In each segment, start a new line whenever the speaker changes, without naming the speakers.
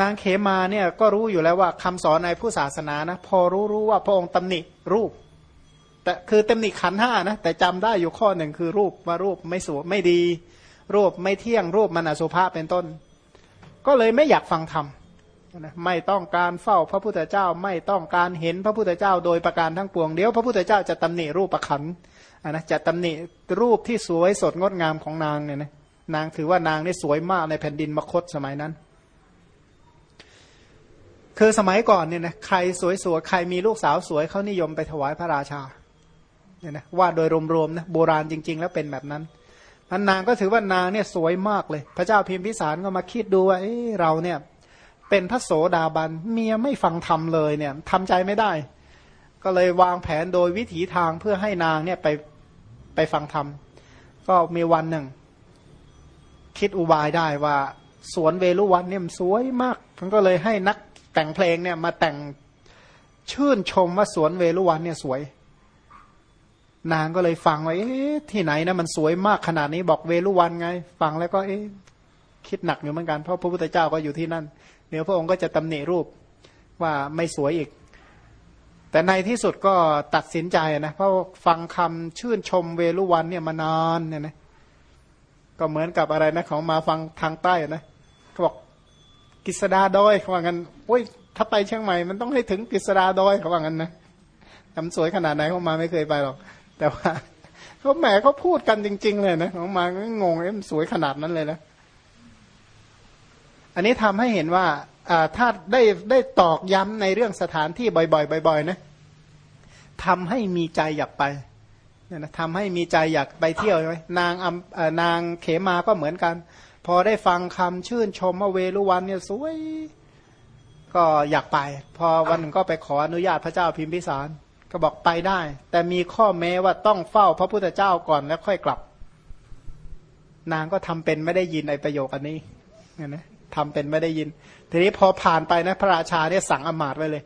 นางเขมาเนี่ยก็รู้อยู่แล้วว่าคำสอนในผู้ศาสนานะพอรู้รู้ว่าพระองค์ตำหนิรูป แต่คือตำหนิขันห้านะแต่จำได้อยู่ข้อหนึ่งคือรูปว่ารูปไม่สวยไม่ดี รูปไม่เที่ยงรูปมันอสุภะเป็นต้น ก็เลยไม่อยากฟังธรรมไม่ต้องการเฝ้าพระพุทธเจ้าไม่ต้องการเห็นพระพุทธเจ้าโดยประการทั้งปวงเดี๋ยวพระพุทธเจ้าจะตำหนิรูปประขันนะจะตำหนิรูปที่สวยสดงดงามของนางเนี่ยนะนางถือว่านางนี่สวยมากในแผ่นดินมคตสมัยนั้น คือสมัยก่อนเนี่ยนะใครสวยๆใครมีลูกสาวสวยเขานิยมไปถวายพระราชาเนี่ยนะว่าโดยรวมๆนะโบราณจริง ๆ แล้วเป็นแบบนั้นมันนางก็ถือว่านางเนี่ยสวยมากเลย พระเจ้าพิมพิสารก็มาคิดดูว่าเอ้เราเนี่ยเป็นพระโสดาบันเมียไม่ฟังธรรมเลยเนี่ยทำใจไม่ได้ ก็เลยวางแผนโดยวิถีทางเพื่อให้นางเนี่ยไปไปฟังธรรม ก็มีวันหนึ่ง คิดอุบายได้ว่า สวนเวลุวันเนี่ยสวยมากมันก็เลยให้นัก แต่งเพลงเนี่ยมาแต่งชื่นชมว่าสวนเวลุวันเนี่ยสวย นางก็เลยฟังว่าที่ไหนนะมันสวยมากขนาดนี้บอกเวลุวันไง ฟังแล้วก็เอ๊ะคิดหนักอยู่เหมือนกันเพราะพระพุทธเจ้าก็อยู่ที่นั่น เดี๋ยวพระองค์ก็จะตำหนิรูปว่าไม่สวยอีก แต่ในที่สุดก็ตัดสินใจนะเพราะฟังคำชื่นชมเวลุวันเนี่ยมานานเนี่ยนะก็เหมือนกับอะไรนะของมาฟังทางใต้นะเขาบอก กิษดาดอยเขาว่างั้นโอ้ยถ้าไปเชียงใหม่มันต้องให้ถึงกิษดาดอยเขาว่างั้นนะทำสวยขนาดไหนเขามาไม่เคยไปหรอก แต่ว่าเขาแหมเขาพูดกันจริง ๆ เลยนะของมาก็งงเอ๊ะมันสวยขนาดนั้นเลยนะอันนี้ทำให้เห็นว่าถ้าได้ได้ตอกย้ำในเรื่องสถานที่บ่อยๆบ่อยๆนะทำให้มีใจอยากไปเนี่ยนะทำให้มีใจอยากไปเที่ยวใช่ไหมนางนางเขมาก็เหมือนกัน พอได้ฟังคำชื่นชมว่าเวลุวันเนี่ยสวย ก็อยากไป พอวันหนึ่งก็ไปขออนุญาตพระเจ้าพิมพิสาร ก็บอกไปได้ แต่มีข้อแม้ว่าต้องเฝ้าพระพุทธเจ้าก่อนแล้วค่อยกลับ นางก็ทำเป็นไม่ได้ยินในประโยคอันนี้เนี่ยนะทำเป็นไม่ได้ยิน ทีนี้พอผ่านไปนะพระราชาเนี่ยสั่งอมาตไว้เลย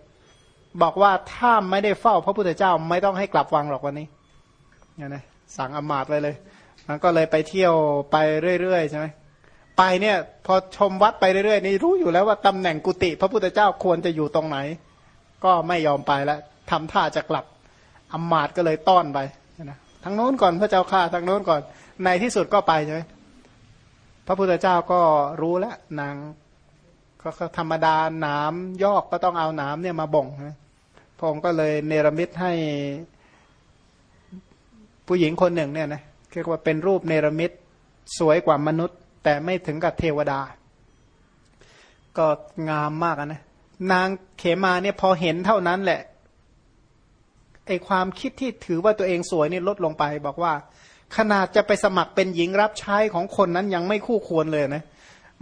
บอกว่าถ้าไม่ได้เฝ้าพระพุทธเจ้าไม่ต้องให้กลับวังหรอกวันนี้เนี่ยนะสั่งอมาตไว้เลยมันก็เลยไปเที่ยวไปเรื่อยๆใช่ไหม ไปเนี่ย พอชมวัดไปเรื่อยๆนี่รู้อยู่แล้วว่าตำแหน่งกุฏิพระพุทธเจ้าควรจะอยู่ตรงไหน ก็ไม่ยอมไปแล้วทำท่าจะกลับอมาตก็เลยต้อนไปนะทั้งโน้นก่อนพระเจ้าข้าทั้งโน้นก่อน ในที่สุดก็ไปใช่ไหมพระพุทธเจ้าก็รู้แล้วนางก็ธรรมดาหนามยอกก็ต้องเอาหนามเนี่ยมาบ่งนะพระองค์ก็เลยเนรมิตให้ผู้หญิงคนหนึ่งเนี่ยนะเรียกว่าเป็นรูปเนรมิตสวยกว่ามนุษย์ แต่ไม่ถึงกับเทวดา ก็งามมากนะ นางเขมาเนี่ยพอเห็นเท่านั้นแหละไอความคิดที่ถือว่าตัวเองสวยนี่ลดลงไป บอกว่า ขนาดจะไปสมัครเป็นหญิงรับใช้ของคนนั้นยังไม่คู่ควรเลยนะ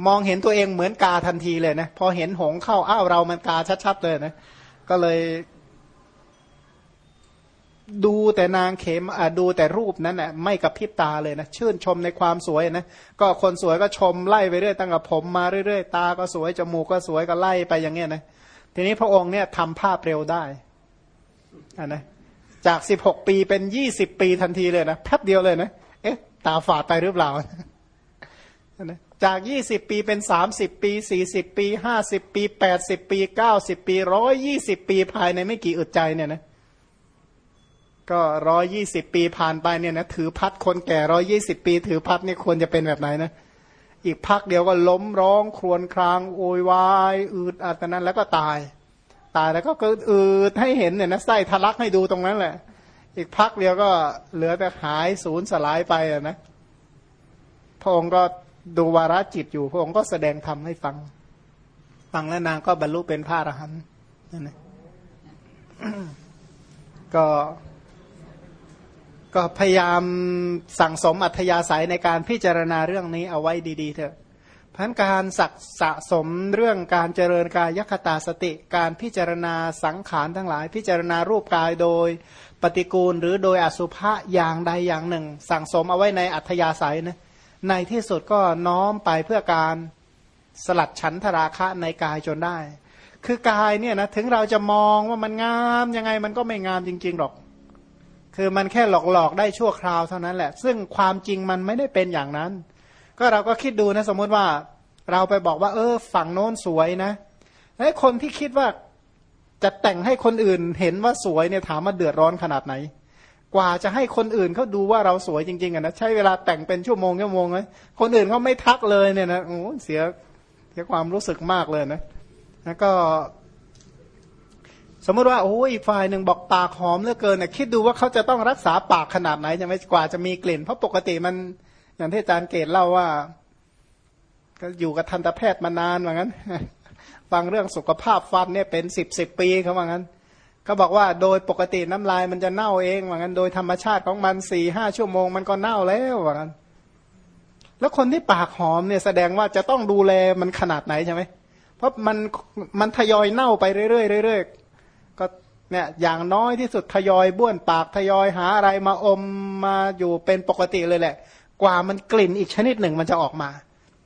มองเห็นตัวเองเหมือนกาทันทีเลยนะ พอเห็นหงเข้าอ้าวเรามันกาชัดๆเลยนะ ก็เลย ดูแต่นางเขมดูแต่รูปนั้นแหละไม่กับพิบตาเลยนะชื่นชมในความสวยนะก็คนสวยก็ชมไล่ไปเรื่อยตั้งแต่ผมมาเรื่อยๆตาก็สวยจมูกก็สวยก็ไล่ไปอย่างเงี้ยนะทีนี้พระองค์เนี่ยทำภาพเร็วได้อ่านะจากสิบหกปีเป็นยี่สิบปีทันทีเลยนะแป๊บเดียวเลยนะเอ๊ะ ตาฝาดไปหรือเปล่านะจากยี่สิบปีเป็นสามสิบปีสี่สิบปีห้าสิบปีแปดสิบปีเก้าสิบปีร้อยยี่สิบปีภายในไม่กี่อึดใจเนี่ยนะ ก็ร้อยยี่สิบปีผ่านไปเนี่ยนะถือพัดคนแก่ร้อยี่สิบปี ถือพัดนี่ควรจะเป็นแบบไหนนะอีกพักเดียวก็ล้มร้องครวญครางโวยวายอืดอัดนั้นแล้วก็ตาย ตายแล้วก็เกิดอืดให้เห็นเนี่ยนะไส้ทะลักให้ดูตรงนั้นแหละ อีกพักเดียวก็เหลือแต่หายสูญสลายไปอะนะพระองค์ก็ดูวาระจิตอยู่พระองค์ก็แสดงธรรมให้ฟัง ฟังแล้วนางก็บรรลุเป็นพระอรหันต์นั่นเองก็ ก็พยายามสั่งสมอัธยาศัยในการพิจารณาเรื่องนี้เอาไว้ดีๆเถอะพันการสักสะสมเรื่องการเจริญกายยคตาสติ การพิจารณาสังขารทั้งหลาย พิจารณารูปกายโดยปฏิกูลหรือโดยอสุภะอย่างใดอย่างหนึ่ง สั่งสมเอาไว้ในอัธยาศัยนะในที่สุดก็น้อมไปเพื่อการสลัดฉันทราคะในกายจนได้ คือกายเนี่ยนะถึงเราจะมองว่ามันงามยังไงมันก็ไม่งามจริง ๆ หรอก คือมันแค่หลอกๆได้ชั่วคราวเท่านั้นแหละ ซึ่งความจริงมันไม่ได้เป็นอย่างนั้น ก็เราก็คิดดูนะสมมติว่าเราไปบอกว่า เออ ฝั่งโน้นสวยนะไอ้คนที่คิดว่าจะแต่งให้คนอื่นเห็นว่าสวยเนี่ยถามมาเดือดร้อนขนาดไหน กว่าจะให้คนอื่นเขาดูว่าเราสวยจริงๆอะนะใช้เวลาแต่งเป็นชั่วโมงชั่วโมงเลยคนอื่นเขาไม่ทักเลยเนี่ยนะโอ้เสียเสียความรู้สึกมากเลยนะแล้วก็ สมมติว่าโอ้อีกฝ่ายหนึ่งบอกปากหอมเหลือเกินนี่ยคิดดูว่าเขาจะต้องรักษาปากขนาดไหนจะไม่กว่าจะมีกลิ่น เพราะปกติมันอย่างที่อาจารย์เกตเล่าว่า ก็อยู่กับทันตแพทย์มานานเหมือนกันฟังเรื่องสุขภาพฟันเนี่ยเป็นสิบสิบปีเขาว่างั้นเขาบอกว่าโดยปกติน้ำลายมันจะเน่าเองว่างั้นโดยธรรมชาติของมันสี่ห้าชั่วโมงมันก็เน่าแล้วว่างั้นแล้วคนที่ปากหอมเนี่ยแสดงว่าจะต้องดูแลมันขนาดไหนใช่ไหมเพราะมันมันทยอยเน่าไปเรื่อยๆเรื่อยๆ เนี่ยอย่างน้อยที่สุดทยอยบ้วนปากทยอยหาอะไรมาอมมาอยู่เป็นปกติเลยแหละ กว่ามันกลิ่นอีกชนิดหนึ่งมันจะออกมา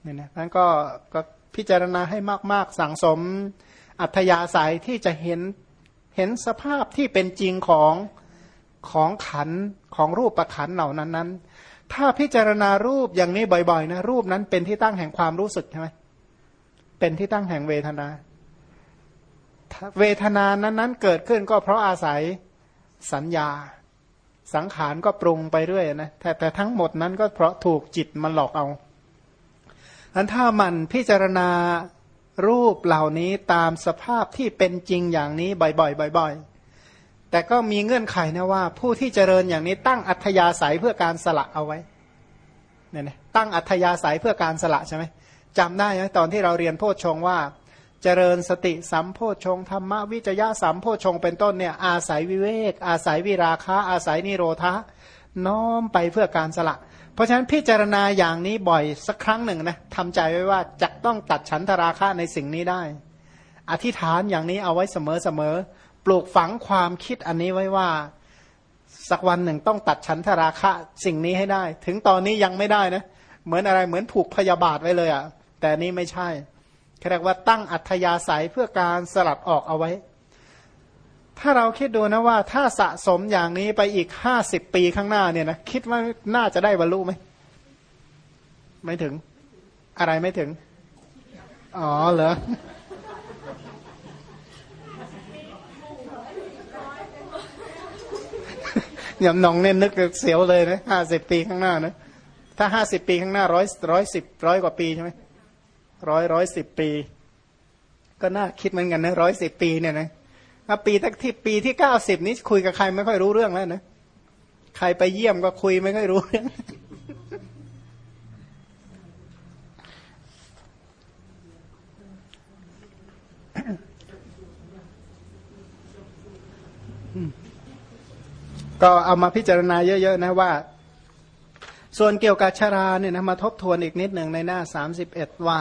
เนี่ยนะนั้นก็ก็พิจารณาให้มาก ๆ สั่งสมอัธยาศัยที่จะเห็นเห็นสภาพที่เป็นจริงของของขันของรูปประขันเหล่านั้นนั้น ถ้าพิจารณารูปอย่างนี้บ่อยๆนะรูปนั้นเป็นที่ตั้งแห่งความรู้สึกใช่ไหมเป็นที่ตั้งแห่งเวทนา เวทนานั้นๆเกิดขึ้นก็เพราะอาศัยสัญญา สังขารก็ปรุงไปเรื่อยนะแต่แต่ทั้งหมดนั้นก็เพราะถูกจิตมันหลอกเอาอันถ้ามันพิจารณารูปเหล่านี้ตามสภาพที่เป็นจริงอย่างนี้บ่อยๆบ่อยๆ แต่ก็มีเงื่อนไขนะว่า ผู้ที่เจริญอย่างนี้ตั้งอัธยาศัยเพื่อการสละเอาไว้เนี่ยนะตั้งอัธยาศัยเพื่อการสละใช่ไหมจำได้ไหมตอนที่เราเรียนโพชฌงว่า เจริญสติสัมโพชงธรรมวิจยะสัมโพชงเป็นต้นเนี่ยอาศัยวิเวก อาศัยวิราคะ อาศัยนิโรธะน้อมไปเพื่อการสละ เพราะฉะนั้นพิจารณาอย่างนี้บ่อยสักครั้งหนึ่งนะทำใจไว้ว่าจะต้องตัดฉันทราคะในสิ่งนี้ได้ อธิษฐานอย่างนี้เอาไว้เสมอเสมอปลูกฝังความคิดอันนี้ไว้ว่า สักวันหนึ่งต้องตัดฉันทราคะสิ่งนี้ให้ได้ ถึงตอนนี้ยังไม่ได้นะ เหมือนอะไรเหมือนผูกพยาบาทไว้เลยอะ่ะ แต่นี้ไม่ใช่ เรียกว่าตั้งอัธยาศัยเพื่อการสลัดออกเอาไว้ ถ้าเราคิดดูนะว่าถ้าสะสมอย่างนี้ไปอีกห้าสิบปีข้างหน้าเนี่ยนะคิดว่าน่าจะได้บรรลุไหมไม่ถึง อะไรไม่ถึง อ๋อเหรอยำนองเนี่ยนึกเสียวเลยนะห้าสิบปีข้างหน้านะถ้าห้าสิบปีข้างหน้าร้อยร้อยสิบร้อยกว่าปีใช่ไหม ร้อยร้อยสิบปี ก็น่าคิดเหมือนกันนะร้อยสิบปีเนี่ยนะปีที่ปีที่เก้าสิบนี้คุยกับใครไม่ค่อยรู้เรื่องแล้วนะใครไปเยี่ยมก็คุยไม่ค่อยรู้เรื่องก็เอามาพิจารณาเยอะ ๆ นะว่า ส่วนเกี่ยวกับชาราเนี่ยนะมาทบทวนอีกนิดหนึ่งในหน้าสามสิบเอ็ดว่า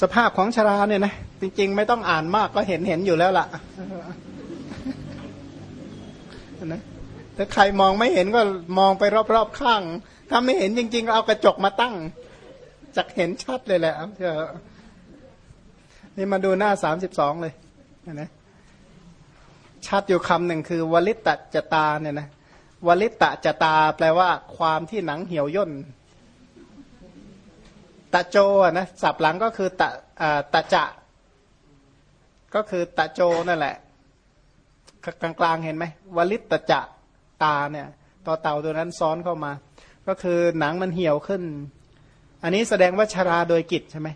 สภาพของชราเนี่ยนะจริง ๆ ไม่ต้องอ่านมากก็เห็นเห็นอยู่แล้วล่ะนะถ้าใครมองไม่เห็นก็มองไปรอบๆข้าง ถ้าไม่เห็นจริง ๆ ก็เอากระจกมาตั้งจะเห็นชัดเลยแหละเอนี่มาดูหน้าสามสิบสองเลยนะ ชัดอยู่คำหนึ่งคือ วลิตตจตาเนี่ยนะวลิตตจตาแปลว่า ความที่หนังเหี่ยวย่นตะโจนะสับหลังก็คือตะตะจะ ก็คือตะโจนั่นแหละ กลางๆเห็นไหมวลิตตะจะตาเนี่ยต่อเต่าตัวนั้นซ้อนเข้ามา ก็คือหนังมันเหี่ยวขึ้น อันนี้แสดงว่าชราโดยกิจใช่ไหม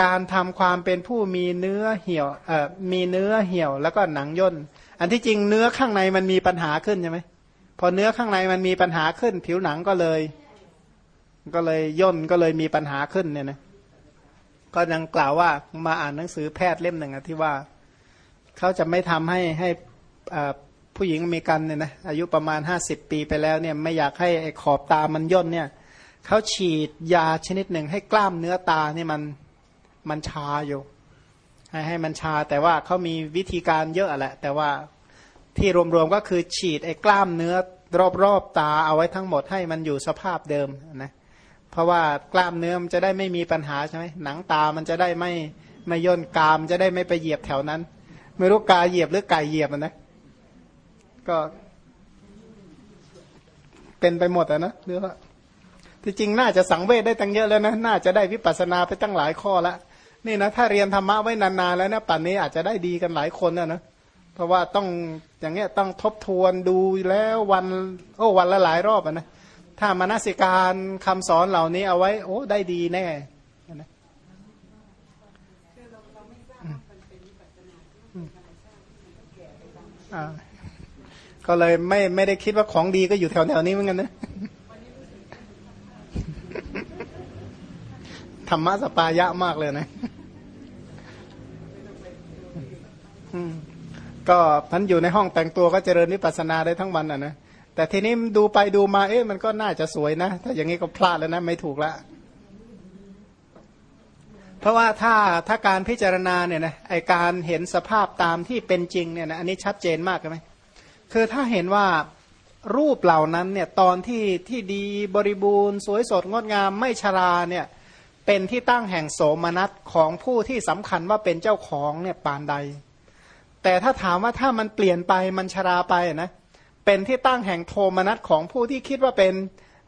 การทำความเป็นผู้มีเนื้อเหี่ยวเอ่อมีเนื้อเหี่ยวแล้วก็หนังย่น อันที่จริงเนื้อข้างในมันมีปัญหาขึ้นใช่ไหมพอเนื้อข้างในมันมีปัญหาขึ้น ผิวหนังก็เลย ก็เลยย่นก็เลยมีปัญหาขึ้นเนี่ยนะก็ยังกล่าวว่ามาอ่านหนังสือแพทย์เล่มหนึ่งที่ว่าเขาจะไม่ทำให้ให้ผู้หญิงมีกันเนี่ยนะอายุประมาณห้าสิบปีไปแล้วเนี่ยไม่อยากให้ขอบตามันย่นเนี่ยเขาฉีดยาชนิดหนึ่งให้กล้ามเนื้อตาเนี่ยมัน มันชาอยู่ ให้ให้มันชาแต่ว่าเขามีวิธีการเยอะแหละ แต่ว่าที่รวมๆก็คือฉีดไอ้กล้ามเนื้อรอบๆตาเอาไว้ทั้งหมดให้มันอยู่สภาพเดิมนะเพราะว่ากล้ามเนื้อมันจะได้ไม่มีปัญหาใช่ไหมหนังตามันจะได้ไม่ไม่ย่นกามจะได้ไม่ไปเหยียบแถวนั้น ไม่รู้กาเหยียบหรือไก่เหยียบนะก็เป็นไปหมดอะนะเรือว่าที่จริงน่าจะสังเวชได้ตั้งเยอะแล้วนะ น่าจะได้วิปัสสนาไปตั้งหลายข้อละ นี่นะถ้าเรียนธรรมะไว้นานๆแล้วนะป่านนี้อาจจะได้ดีกันหลายคนนะนะเพราะว่าต้องอย่างเงี้ยต้องทบทวนดูแล้ววันโอ้วันละหลายรอบนะถ้ามานาสิการคำสอนเหล่านี้เอาไว้ โอ้ได้ดีแน่นะก็เลยไม่ไม่ได้คิดว่าของดีก็อยู่แถวแถวนี้เหมือนกันนะ ธรรมะสปายะมากเลยนะก็พันอยู่ในห้องแต่งตัวก็เจริญวิปัสสนาได้ทั้งวันอะนะแต่ทีนี้ดูไปดูมาเอ๊ะมันก็น่าจะสวยนะ ถ้าอย่างนี้ก็พลาดแล้วนะ ไม่ถูกละเพราะว่าถ้าถ้าการพิจารณาเนี่ยนะไอการเห็นสภาพตามที่เป็นจริงเนี่ยนะอันนี้ชัดเจนมากใช่ไหมคือถ้าเห็นว่ารูปเหล่านั้นเนี่ยตอนที่ที่ดีบริบูรณ์ สวยสดงดงามไม่ชราเนี่ย เป็นที่ตั้งแห่งโสมนัสของผู้ที่สำคัญว่าเป็นเจ้าของเนี่ยปานใด แต่ถ้าถามว่าถ้ามันเปลี่ยนไปมันชราไปนะเป็นที่ตั้งแห่งโทมนัสของผู้ที่คิดว่าเป็น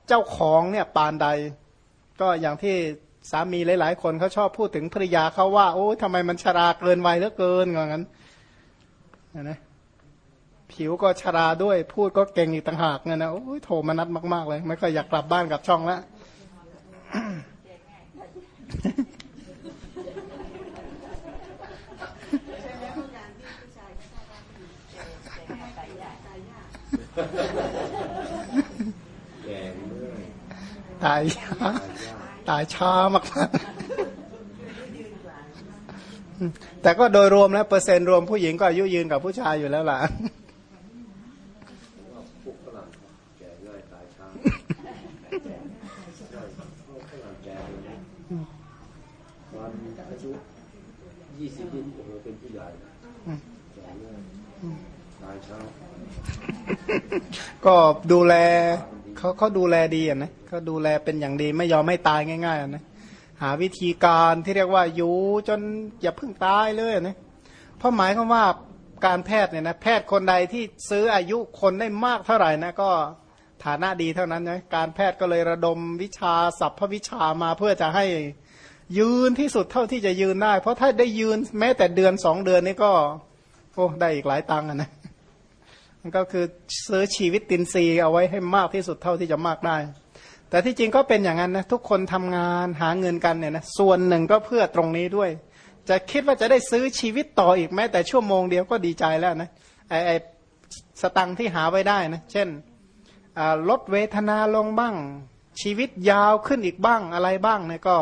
เจ้าของเนี่ยปานใด ก็อย่างที่สามีหลาย ๆ คนเขาชอบพูดถึงภรรยาเขาว่า โอ้ทำไมมันชราเกินวัยเหลือเกินอย่างนั้นนะผิวก็ชราด้วยพูดก็เก่งอีกต่างหากเนี่ยนะโอ้ยโทมนัสมาก ๆ เลย ไม่ค่อยอยากกลับบ้านกับช่องแล้ว ตายช้าตายช้ามากๆแต่ก็โดยรวมแล้วเปอร์เซ็นต์รวมผู้หญิงก็อายุยืนกับผู้ชายอยู่แล้วล่ะ ยี่สิบปีโอ้โหเป็นผู้ใหญ่ตายเช้าก็ดูแลเขาเขาดูแลดีอะนะเขาดูแลเป็นอย่างดีไม่ยอมไม่ตายง่ายๆอะนะหาวิธีการที่เรียกว่าอยู่จนอย่าเพิ่งตายเลยนะเพราะหมายความว่าการแพทย์เนี่ยนะแพทย์คนใดที่ซื้ออายุคนได้มากเท่าไหร่นะก็ฐานะดีเท่านั้นนะการแพทย์ก็เลยระดมวิชาศัพท์พวิชามาเพื่อจะให้ ยืนที่สุดเท่าที่จะยืนได้ เพราะถ้าได้ยืนแม้แต่เดือนสองเดือนนี่ก็ โอ้ได้อีกหลายตังค์นะมันก็คือซื้อชีวิตตินซีเอาไว้ให้มากที่สุดเท่าที่จะมากได้ แต่ที่จริงก็เป็นอย่างนั้นนะทุกคนทำงานหาเงินกันเนี่ยนะส่วนหนึ่งก็เพื่อตรงนี้ด้วย จะคิดว่าจะได้ซื้อชีวิตต่ออีกแม้แต่ชั่วโมงเดียวก็ดีใจแล้วนะไอไอสตังที่หาไว้ได้นะเช่นลดเวทนาลงบ้าง ชีวิตยาวขึ้นอีกบ้างอะไรบ้างเนี่ยก็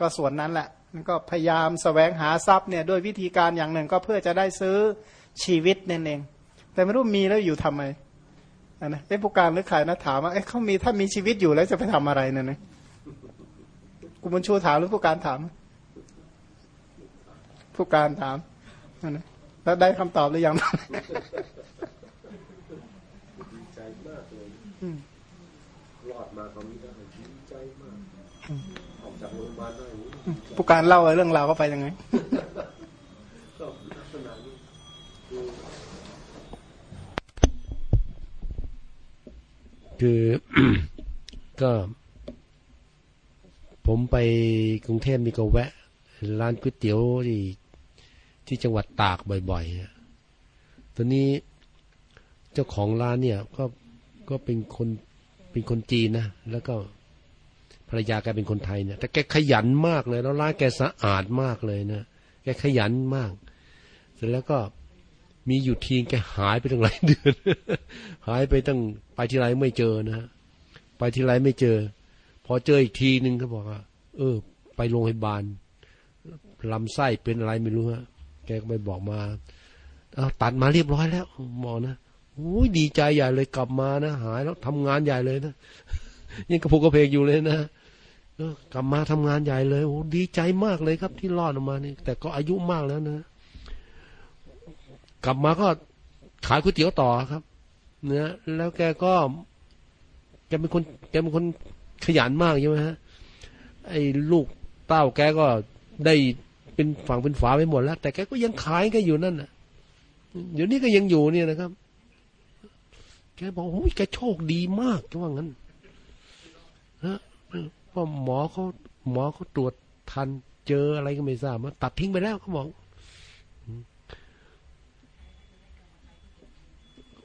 ก็ส่วนนั้นแหละมันก็พยายามสแสวงหาทรัพย์เนี่ยด้วยวิธีการอย่างหนึ่งก็เพื่อจะได้ซื้อชีวิตนั่นเอง แต่ไม่รู้มีแล้วอยู่ทำไมนะเอ้ผู้การหรือใครนะถามว่าเอ้เขามีถ้ามีชีวิตอยู่แล้วจะไปทำอะไรเนี่ยนะกูบุญชูถามหรือผู้การถาม ผู้การถามนะแล้วได้คำตอบหรือยังดีใจมากเลยรอดมาตอนนี้ได้ดีใจมากจากโรงพยาบาลได้ ผู้การเล่าเรื่องราวก็ไปยังไง
คือก็ผมไปกรุงเทพมีก็แวะ ร้านก๋วยเตี๋ยวที่ที่จังหวัดตากบ่อยๆตอนนี้เจ้าของร้านเนี่ยก็ก็เป็นคนเป็นคนจีนนะ แล้วก็ ภรรยาแกเป็นคนไทยเนี่ยแต่แกขยันมากเลยแล้วร้านแกสะอาดมากเลยนะแกขยันมาก เสร็จแล้วก็มีอยู่ทีแกหายไปตั้งหลายเดือน หายไปตั้งไปที่ไรไม่เจอนะไปที่ไรไม่เจอ พอเจออีกทีหนึ่งเขาบอกว่าเออ ไปโรงพยาบาลลำไส้เป็นอะไรไม่รู้ฮะแกก็ไปบอกมาเอาตัดมาเรียบร้อยแล้วหมอนะโอ้ยดีใจใหญ่เลยกลับมานะหายแล้วทำงานใหญ่เลยนะยังกระพุกกระเพกอยู่เลยนะ กลับมาทำงานใหญ่เลยโอ้ดีใจมากเลยครับ ที่รอดออกมานี่ แต่ก็อายุมากแล้วนะ กลับมาก็ขายก๋วยเตี๋ยวต่อครับ เนะแล้วแกก็แกเป็นคนแกเป็นคนขยันมากใช่ไหมฮะไอ้ลูกเต้าแกก็ได้เป็นฝั่งเป็นฝาไปหมดแล้ว แต่แกก็ยังขายแกอยู่นั่นน่ะเดี๋ยวนี้ก็ยังอยู่เนี่ยนะครับ แกบอกโอ้ยแกโชคดีมากแกว่างั้นนะ เพราะหมอเขาหมอเขาตรวจทันเจออะไรก็ไม่ทราบมาตัดทิ้งไปแล้วเขาบอก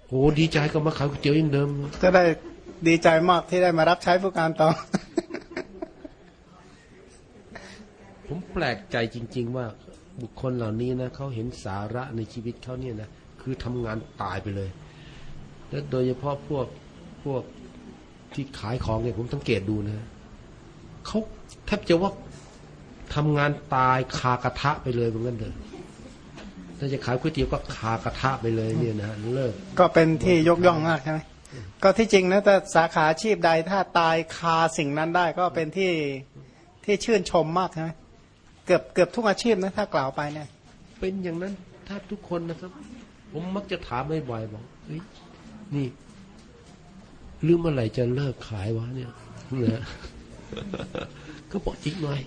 โอ้ดีใจก็มาขายก๋วยเตี๋ยวอยังเดิม
ก็ได้ดีใจมากที่ได้มารับใช้ผู้การต่อ
ผมแปลกใจจริง ๆ ว่าบุคคลเหล่านี้นะเขาเห็นสาระในชีวิตเขาเนี่ยนะคือทำงานตายไปเลย และโดยเฉพาะพวกพวกที่ขายของเนี่ยผมสังเกตดูนะ เขาแทบจะว่าทำงานตายคากระทะไปเลยเหมือนกันเถอะถ้าจะขายก๋วยเตี๋ยวก็คากระทะไปเลยเนี่ยนะเลิก
ก็เป็นที่ยกย่องมากใช่ไหมก็ที่จริงนะแต่สาขาอาชีพใดถ้าตายคาสิ่งนั้นได้ก็เป็นที่ที่ชื่นชมมากใช่ไหมเกือบเกือบทุกอาชีพนะถ้ากล่าวไปเนี่ย
เป็นอย่างนั้นถ้าทุกคนนะครับ ผมมักจะถามบ่อยๆบอกเฮ้ยนี่หรือเมื่อไหร่จะเลิกขายวะเนี่ยนะ ก็บอกอีกหน่อย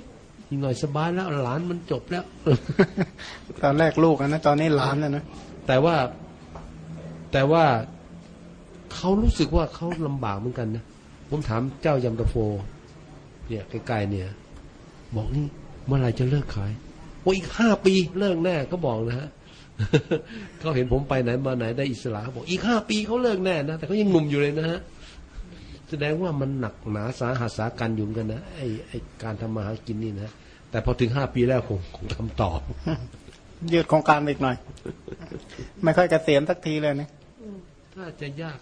อีกหน่อยสบายแล้วหลานมันจบแล้ว
ตอนแรกลูกอะนะตอนนี้หลานนะนะ
แต่ว่าแต่ว่าเขารู้สึกว่าเขาลำบากเหมือนกันนะผมถามเจ้ายำตะโฟ เนี่ยใกล้ๆเนี่ย บอกนี่เมื่อไหร่จะเลิกขายโอ้อีกห้าปีเลิกแน่เขาบอกนะฮะเขาเห็นผมไปไหนมาไหนได้อิสระเขาบอกอีกห้าปีเขาเลิกแน่นะแต่เขายังหนุ่มอยู่เลยนะฮะ แสดงว่ามันหนักหนาสาหัสสากันอยู่เหมือนกันนะไอไอการทำมาหากินนี่นะแต่พอถึงห้าปีแล้วคงคงทำต่อ
ยืดโครงการไปอีกหน่อย ไม่ค่อยเกษียณสักทีเลยนะ
ถ้าจะยาก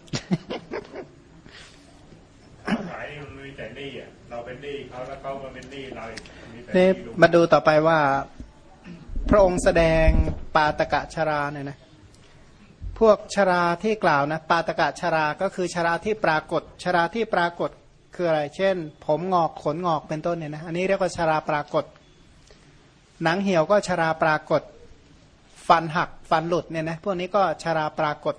ขายนี่มันมีแต่หนี้อะเราเป็นหนี้เขาแล้วเขามาเป็นหนี้เราอีกมีแต่ห
นี่
นี้ลูก
มาดูต่อไปว่า พระองค์แสดงปาตกะชราเนี่ยนะ พวกชราที่กล่าวนะปาตกะชราก็คือชราที่ปรากฏ ชราที่ปรากฏคืออะไร เช่น ผมงอกขนงอกเป็นต้นเนี่ยนะอันนี้เรียกว่าชราปรากฏ หนังเหี่ยวก็ชราปรากฏ ฟันหักฟันหลุดเนี่ยนะพวกนี้ก็ชราปรากฏ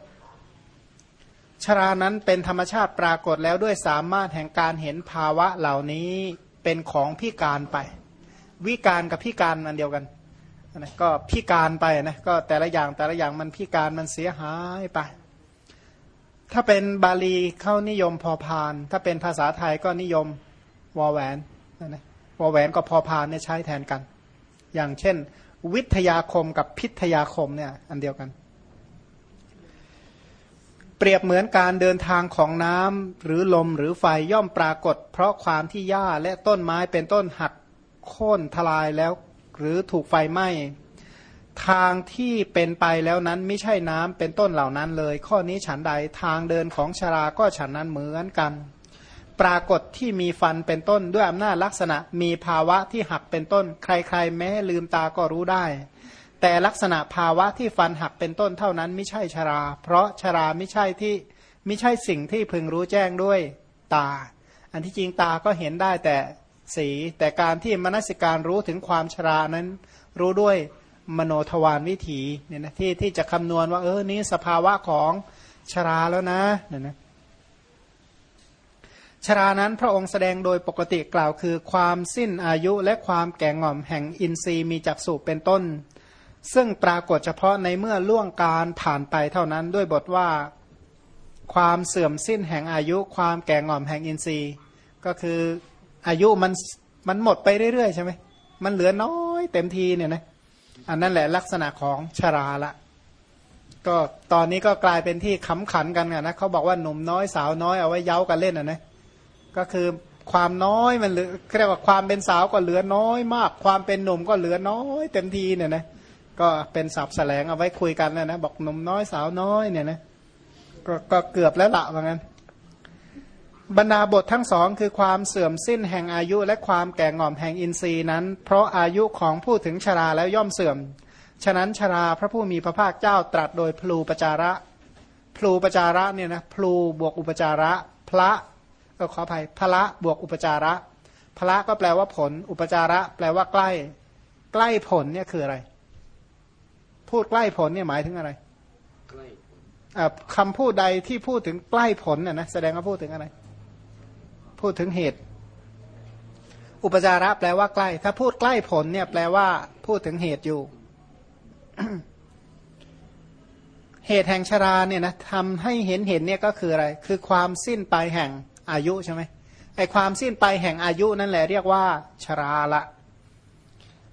ชรานั้นเป็นธรรมชาติปรากฏแล้วด้วยสามารถแห่งการเห็นภาวะเหล่านี้เป็นของพิการไป วิการกับพิการมันเดียวกัน นะก็พิการไปนะก็แต่ละอย่างแต่ละอย่างมันพิการมันเสียหายไป ถ้าเป็นบาลีเข้านิยมพอพาน ถ้าเป็นภาษาไทยก็นิยมวอแหวนนะนะวอแหวนกับพอพานเนี่ยใช้แทนกัน อย่างเช่น วิทยาคมกับพิทยาคมเนี่ยอันเดียวกัน เปรียบเหมือนการเดินทางของน้ำหรือลมหรือไฟย่อมปรากฏ เพราะความที่หญ้าและต้นไม้เป็นต้นหักโค่นทลายแล้ว หรือถูกไฟไหม้ทางที่เป็นไปแล้วนั้นไม่ใช่น้ำเป็นต้นเหล่านั้นเลย ข้อนี้ฉันใดทางเดินของชราก็ฉันนั้นเหมือนกัน ปรากฏที่มีฟันเป็นต้นด้วยอำนาจลักษณะมีภาวะที่หักเป็นต้น ใครๆ แม้ลืมตาก็รู้ได้ แต่ลักษณะภาวะที่ฟันหักเป็นต้นเท่านั้นไม่ใช่ชรา เพราะชราไม่ใช่ที่ไม่ใช่สิ่งที่พึงรู้แจ้งด้วยตา อันที่จริงตาก็เห็นได้แต่ สี แต่การที่มนสิการรู้ถึงความชรานั้น รู้ด้วยมโนทวารวิถีเนี่ยนะที่ที่จะคำนวณว่า เออนี้สภาวะของชราแล้วนะเนี่ยนะชรานั้นพระองค์แสดงโดยปกติกล่าวคือความสิ้นอายุและความแก่ง่อมแห่งอินทรีย์มีจักษุเป็นต้น ซึ่งปรากฏเฉพาะในเมื่อล่วงการผ่านไปเท่านั้นด้วยบทว่าความเสื่อมสิ้นแห่งอายุ ความแก่ง่อมแห่งอินทรีย์ ก็คือ อายุมันมันหมดไปเรื่อยๆใช่ไหมมันเหลือน้อยเต็มทีเนี่ยนะอันนั้นแหละลักษณะของชราละ ก็ตอนนี้ก็กลายเป็นที่ขำขันกันนะเขาบอกว่าหนุ่มน้อยสาวน้อยเอาไว้เย้ากันเล่นอะนะก็คือความน้อยมันเหลือเรียกว่าความเป็นสาวก็เหลือน้อยมาก ความเป็นหนุ่มก็เหลือน้อยเต็มทีเนี่ยนะก็เป็นศัพท์แสลงเอาไว้คุยกันนะนะบอกหนุ่มน้อยสาวน้อยเนี่ยนะกก็เกือบแล้วละว่างั้น บรรดาบททั้งสองคือความเสื่อมสิ้นแห่งอายุและความแก่ง่อมแห่งอินทรีย์นั้น เพราะอายุของผู้ถึงชราแล้วย่อมเสื่อม ฉะนั้นชราพระผู้มีพระภาคเจ้าตรัสโดยพลูปจาระ พลูปจาระเนี่ยนะพลูบวกอุปจาระ พระเออขออภัยพละบวกอุปจาระพละก็แปลว่าผล อุปจาระ แปลว่าใกล้ ใกล้ผลเนี่ยคืออะไร พูดใกล้ผลเนี่ยหมายถึงอะไร
ใกล้
อ่าคำพูดใดที่พูดถึงใกล้ผลน่ะนะแสดงว่าพูดถึงอะไร พูดถึงเหตุ อุปจาระแปลว่าใกล้ ถ้าพูดใกล้ผลเนี่ยแปลว่า พูดถึงเหตุอยู่ เหตุแห่งชราเนี่ยนะทำให้เห็นเห็นเนี่ยก็คืออะไร คือความสิ้นไปแห่งอายุใช่ไหมไอความสิ้นไปแห่งอายุนั่นแหละเรียกว่า ชราละ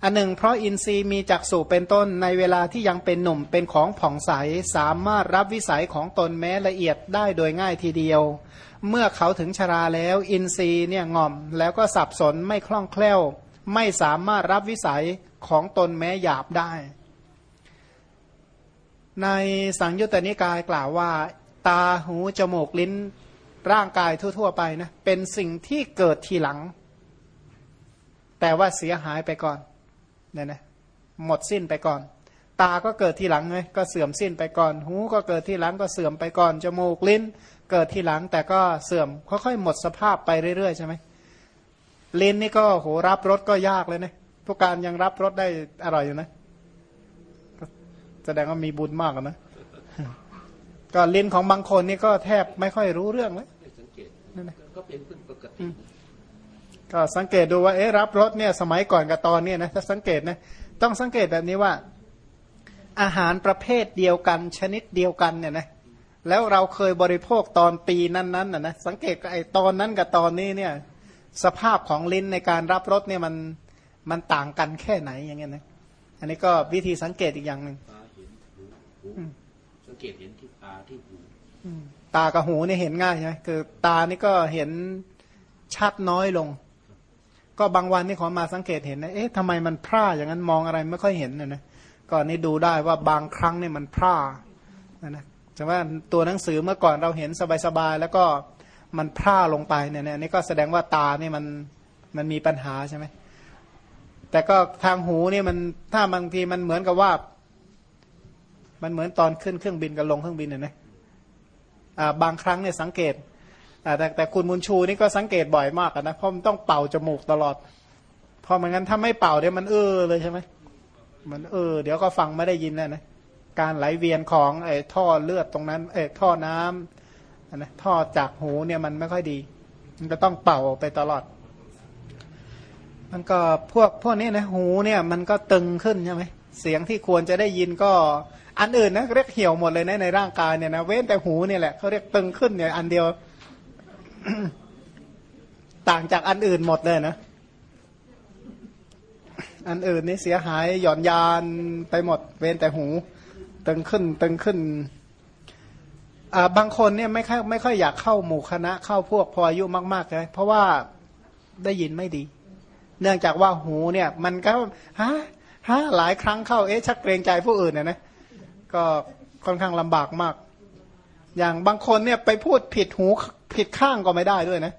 อันหนึ่งเพราะอินทรีย์มีจักษุเป็นต้นในเวลาที่ยังเป็นหนุ่มเป็นของผ่องใส สามารถรับวิสัยของตนแม้ละเอียดได้โดยง่ายทีเดียว เมื่อเขาถึงชราแล้วอินทรีย์เนี่ยงอม แล้วก็สับสนไม่คล่องแคล่ว ไม่สามารถรับวิสัยของตนแม้หยาบได้ ในสังยุตตนิกายกล่าวว่า ตาหูจมูกลิ้นร่างกายทั่ว ๆ ไปนะเป็นสิ่งที่เกิดทีหลัง แต่ว่าเสียหายไปก่อน เนี่ยนะหมดสิ้นไปก่อน ตาก็เกิดทีหลังไงก็เสื่อมสิ้นไปก่อน หูก็เกิดทีหลังก็เสื่อมไปก่อนจมูกลิ้น เกิดทีหลังแต่ก็เสื่อมค่อยๆหมดสภาพไปเรื่อยๆใช่ไหมลิ้นนี่ก็โหรับรสก็ยากเลยนะทุกการยังรับรสได้อร่อยอยู่นะ แสดงว่ามีบุญมากนะก็ลิ้นของบางคนนี่ก็แทบไม่ค่อยรู้เรื่องเลย
ไม่สังเกต
นั่นนะ
ก็เป็นปกติ
ก็สังเกตดูว่าเอ๊ะรับรสเนี่ยสมัยก่อนกับตอนเนี่ยนะถ้าสังเกตนะต้องสังเกตแบบนี้ว่า อาหารประเภทเดียวกัน ชนิดเดียวกันเนี่ยนะแล้วเราเคยบริโภคตอนปีนั้นๆนะนะสังเกตไอ้ตอนนั้นกับตอนนี้เนี่ยสภาพของลิ้นในการรับรสเนี่ยมันมันต่างกันแค่ไหนอย่างเงี้ยนะอันนี้ก็วิธีสังเกตอีกอย่างหนึ่ง
ตาเห็นหูหูสังเกตเห็นที่ตาที่หู
ตากับหูเนี่ยเห็นง่ายใช่ไหมคือตานี่ก็เห็นชัดน้อยลง ก็บางวันนี่ขอมาสังเกตเห็นนะเอ๊ะทำไมมันพร่าอย่างนั้นมองอะไรไม่ค่อยเห็นนะนะก็นี่ดูได้ว่าบางครั้งเนี่ยมันพร่านะนะแต่ว่าตัวหนังสือเมื่อก่อนเราเห็นสบายๆแล้วก็มันพร่าลงไปเนี่ยเนี่ยนี่ก็แสดงว่าตาเนี่ยมันมันมีปัญหาใช่ไหมแต่ก็ทางหูเนี่ยมันถ้าบางทีมันเหมือนกับว่า มันเหมือนตอนขึ้นเครื่องบินกับลงเครื่องบินเนี่ยนะอ่าบางครั้งเนี่ยสังเกต แต่แต่คุณมุนชูนี่ก็สังเกตบ่อยมากนะเพราะมันต้องเป่าจมูกตลอด เพราะมันงั้นถ้าไม่เป่าเนี่ยมันเออเลยใช่ไหมมันเออ เดี๋ยวก็ฟังไม่ได้ยินแล้วนะการไหลเวียนของไอ้ท่อเลือดตรงนั้นเอ้ท่อน้ำอะนะท่อจากหูเนี่ยมันไม่ค่อยดี มันก็ต้องเป่าไปตลอด มันก็พวกพวกนี้นะหูเนี่ยมันก็ตึงขึ้นใช่ไหมเสียงที่ควรจะได้ยินก็อันอื่นนะเรียกเหี่ยวหมดเลยนะในร่างกายเนี่ยนะเว้นแต่หูเนี่ยแหละเขาเรียกตึงขึ้นเนี่ยอันเดียว ต่างจากอันอื่นหมดเลยนะ อันอื่นนี่เสียหายหย่อนยานไปหมด เว้นแต่หู ตึงขึ้น ตึงขึ้นบางคนเนี่ยไม่ค่อยไม่ค่อยอยากเข้าหมู่คณะ เข้าพวกพออายุมากๆเลยเพราะว่าได้ยินไม่ดี เนื่องจากว่าหูเนี่ย มันก็ฮะฮะหลายครั้งเข้าเอ๊ะชักเกรงใจผู้อื่นเนี่ยนะก็ค่อนข้างลำบากมาก อย่างบางคนเนี่ยไปพูดผิดหูผิดข้างก็ไม่ได้ด้วยนะ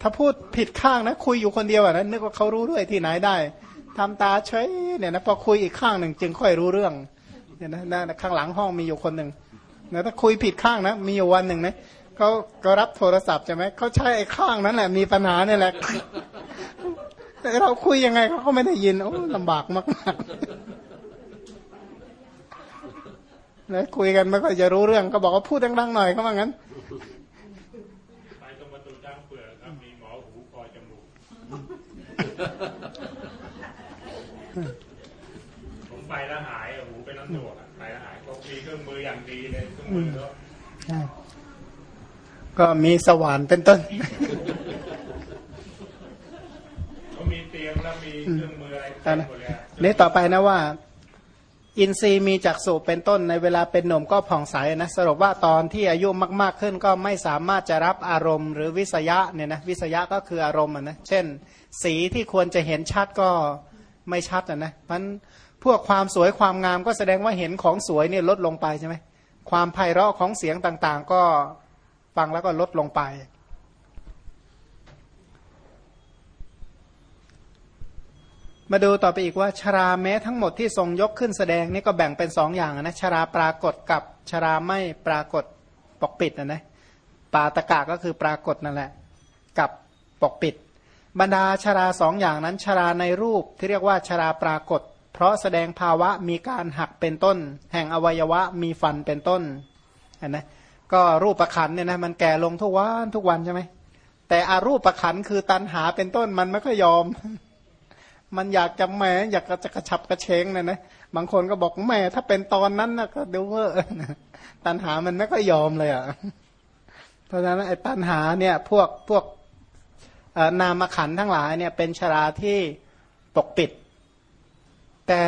ถ้าพูดผิดข้างนะ คุยอยู่คนเดียวอะนะนึกว่าเขารู้ด้วยที่ไหนได้ทำตาเฉยเนี่ยนะพอคุยอีกข้างหนึ่งจึงค่อยรู้เรื่องเนี่ยนะนะข้างหลังห้องมีอยู่คนหนึ่งนะถ้าคุยผิดข้างนะ มีอยู่วันหนึ่งนะเขาก็รับโทรศัพท์ใช่ไหมเขาใช้ไอ้ข้างนั้นแหละมีปัญหาเนี่ยแหละแต่เราคุยยังไงเขาก็ไม่ได้ยินโอ้ลำบากมากๆ นะคุยกันไม่ค่อยจะรู้เรื่องก็บอกว่าพูดดังๆหน่อยเขาว่างั้น
ไปตรงประตูจ้างเปลือกครับมีหมอหูคอจมูกผมไปแล้วหายอะหูเป็นน้ำหนวกอะไปแล้วหายก็มีเครื่องมืออย่างดีเลยเครื่องมือก็
ก็มีสว่านเป็นต้น
เขามีเตียงแล้วมีเครื่องมืออะไรเต็
อะ
ม
นะ
หมดเลยอะ
นี่ต่อไปนะว่า อินทรีย์มีจักษุเป็นต้นในเวลาเป็นหนุ่มก็ผ่องใสนะสรุปว่าตอนที่อายุมาก ๆขึ้นก็ไม่สามารถจะรับอารมณ์หรือวิสยะเนี่ยนะวิสยะก็คืออารมณ์นะเช่น สีที่ควรจะเห็นชัดก็ไม่ชัดอะนะมันพวกความสวยความงามก็แสดงว่าเห็นของสวยเนี่ยลดลงไปใช่ไหมความไพเราะของเสียงต่างๆ ก็ฟังแล้วก็ลดลงไป มาดูต่อไปอีกว่าชราแม้ทั้งหมดที่ทรงยกขึ้นแสดงนี่ก็แบ่งเป็นสองอย่างนะชราปรากฏกับชราไม่ปรากฏปกปิดนะนะปาตกะก็คือปรากฏนั่นแหละ กับปกปิด บรรดาชราสองอย่างนั้น ชราในรูปที่เรียกว่าชราปรากฏ เพราะแสดงภาวะมีการหักเป็นต้น แห่งอวัยวะมีฟันเป็นต้นนไหมก็รูปประคันเนี่ยนะมันแก่ลงทุกวันทุกวันใช่ไหมแต่อารูปประคันคือตันหาเป็นต้นมันไม่ค่อยยอม มันอยากจะแหมอยากจะกระฉับกระเฉงนะนะบางคนก็บอกแม่ถ้าเป็นตอนนั้นนะก็ดูว่าตันหามันไม่ก็ยอมเลยอะเพราะฉะนั้นไอ้ตันหาเนี่ยพวกพวกนามขันทั้งหลายเนี่ยเป็นชราที่ปกปิด แต่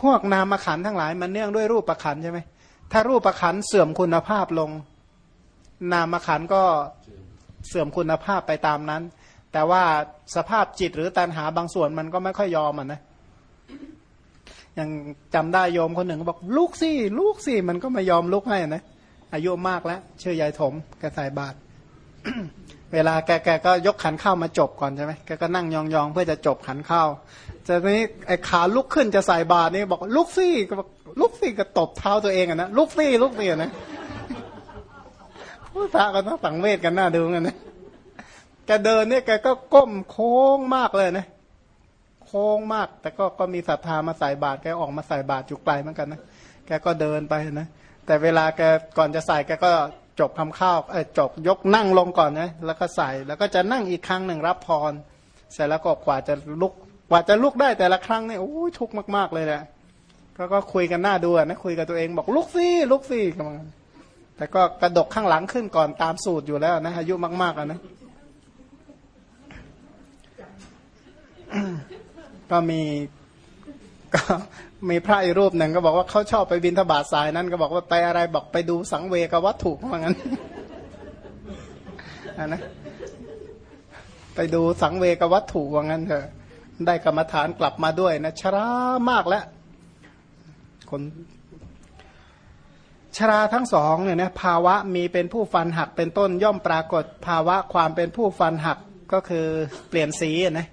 พวกนามขันทั้งหลาย มันเนื่องด้วยรูปประขันใช่ไหมถ้ารูปประขันเสื่อมคุณภาพลง นามขันก็เสื่อมคุณภาพไปตามนั้น แต่ว่าสภาพจิตหรือตันหาบางส่วนมันก็ไม่ค่อยยอมอะนะยังจำได้โยมคนหนึ่งบอกลุกสิลุกสิมันก็ไม่ยอมลุกให้นะอายุมากแล้วชื่อยายถมแกใส่บาตรเวลาแกแกก็ยกขันข้าวมาจบก่อนใช่ไหมแกก็นั่งยองๆเพื่อจะจบขันข้าวจะนี้ไอ้ขาลุกขึ้นจะใส่บาตรนี่บอกลุกสิก็บอกลุกสิก็ตบเท้าตัวเองอะนะลุกสิลุกสิอะนะผู้พระก็ต้องสังเวชกันหน้าดูกันนะ แกเดินเนี่ยแกก็ก้มโค้งมากเลยนะ โค้งมาก แต่ก็ก็มีศรัทธามาใส่บาตรแกออกมาใส่บาตรจุกไปเหมือนกันนะแกก็เดินไปนะแต่เวลาแกก่อนจะใส่แกก็จบคำข้าวเออจบยกนั่งลงก่อนนะแล้วก็ใส่แล้วก็จะนั่งอีกครั้งหนึ่งรับพร เสร็จแล้วก็กว่าจะลุกกว่าจะลุกได้แต่ละครั้งเนี่ยโอ้ยทุกข์มากๆเลยแหละก็ก็คุยกันหน้าดูนะคุยกับตัวเองบอกลุกสิลุกสิกำลังแต่ก็กระดกข้างหลังขึ้นก่อนตามสูตรอยู่แล้วนะอายุมากๆแล้วนะ ก็มีก็มีพระอีกรูปหนึ่งก็บอกว่าเขาชอบไปบินทบาทสายนั้น ก็บอกว่าไปอะไรบอกไปดูสังเวกวัตถุว่างั้นนะไปดูสังเวกวัตถุว่างั้นเถอะได้กรรมฐานกลับมาด้วยนะชรามากแล้วคนชราทั้งสองเนี่ยนะภาวะมีเป็นผู้ฟันหักเป็นต้นย่อมปรากฏภาวะความเป็นผู้ฟันหักก็คือเปลี่ยนสีนะ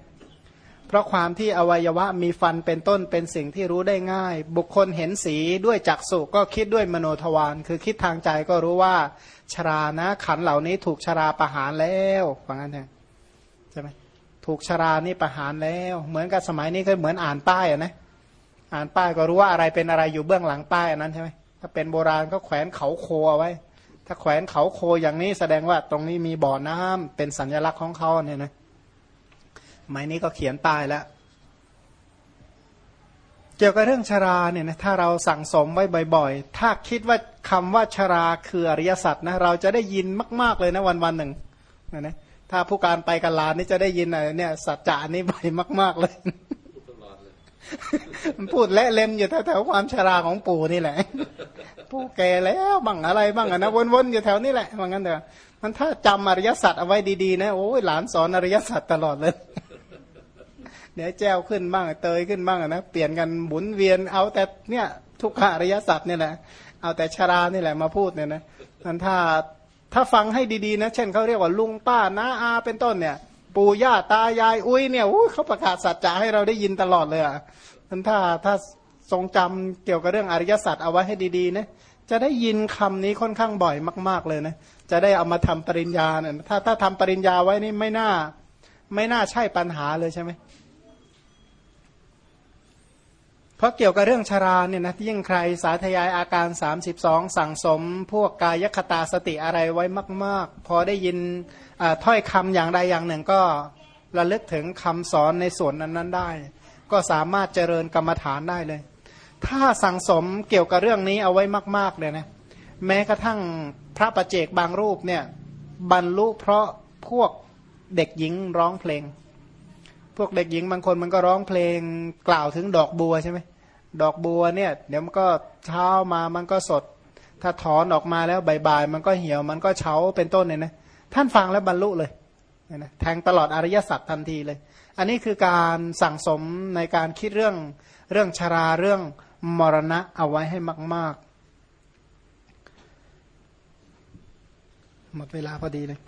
เพราะความที่อวัยวะมีฟันเป็นต้นเป็นสิ่งที่รู้ได้ง่าย บุคคลเห็นสีด้วยจักษุก็คิดด้วยมโนทวารคือคิดทางใจก็รู้ว่า ชรานะขันเหล่านี้ถูกชราประหารแล้วฟังกันเถอะใช่ไหมถูกชรานี่ประหารแล้ว เหมือนกับสมัยนี้ก็เหมือนอ่านป้ายอะนะอ่านป้ายก็รู้ว่าอะไรเป็นอะไรอยู่เบื้องหลังป้ายนั้นใช่ไหมถ้าเป็นโบราณก็แขวนเขาโคเอาไว้ ถ้าแขวนเขาโคอย่างนี้แสดงว่าตรงนี้มีบ่อน้ำเป็นสัญลักษณ์ของเขาเนี่ยนะ หมายนี้ก็เขียนป้ายแล้ว เกี่ยวกับเรื่องชราเนี่ยนะถ้าเราสั่งสมไว้บ่อยๆ ถ้าคิดว่าคำว่าชราคืออริยสัจนะเราจะได้ยินมาก ๆเลยนะวันวันหนึ่งนะนะถ้าผู้การไปกันลานนี่จะได้ยินอะไรเนี่ยสัจจะนี้บ่อยมาก ๆเลยมันพูดและเล่มอยู่แถวๆความชราของปู่นี่แหละ ผู้แก่แล้วบ้างอะไรบ้างนะวนๆอยู่แถวนี้แหละว่างั้นเถอะมันถ้าจำอริยสัจเอาไว้ดีๆนะโอ้ยหลานสอนอริยสัจตลอดเลย เดี๋ยวแจ้วขึ้นบ้างเตยขึ้นบ้างนะเปลี่ยนกันหมุนเวียนเอาแต่เนี่ยทุกขอริยสัจเนี่ยแหละเอาแต่ชรานี่แหละมาพูดเนี่ยนะมันถ้าถ้าฟังให้ดีๆนะ เช่นเขาเรียกว่าลุงป้าน้าอาเป็นต้นเนี่ย ปู่ย่าตายายอุ้ยเนี่ยเขาประกาศสัจจะให้เราได้ยินตลอดเลยอะมันถ้าถ้าทรงจำเกี่ยวกับเรื่องอริยสัจเอาไว้ให้ดีๆนะจะได้ยินคำนี้ค่อนข้างบ่อยมาก ๆเลยนะจะได้เอามาทำปริญญาเนี่ยถ้าถ้าทำปริญญาไว้นี่ไม่น่า ไม่น่าใช่ปัญหาเลยใช่ไหมเพ ราะเกี่ยวกับเรื่องชราเนี่ยนะยิ่งใครสาธยายอาการ 32 สั่งสม พวกกายคตาสติอะไรไว้มาก ๆ พอได้ยินถ้อยคำอย่างใดอย่างหนึ่งก็ระลึกถึงคำสอนในส่วนนั้น ๆ ได้ ก็สามารถเจริญกรรมฐานได้เลย ถ้าสั่งสมเกี่ยวกับเรื่องนี้เอาไว้มาก ๆ เลยนะแม้กระทั่งพระประเจกบางรูปเนี่ยบรรลุเพราะพวกเด็กหญิงร้องเพลง พวกเด็กหญิงบางคนมันก็ร้องเพลงกล่าวถึงดอกบัวใช่ไหม ดอกบัวเนี่ยเดี๋ยวมันก็เช้ามามันก็สด ถ้าถอนออกมาแล้วบ่ายๆมันก็เหี่ยวมันก็เฉาเป็นต้นเนี่ยนะท่านฟังแล้วบรรลุเลยนะแทงตลอดอริยสัจทันทีเลย อันนี้คือการสั่งสมในการคิดเรื่องเรื่องชราเรื่องมรณะเอาไว้ให้มาก ๆ หมดเวลาพอดีเลย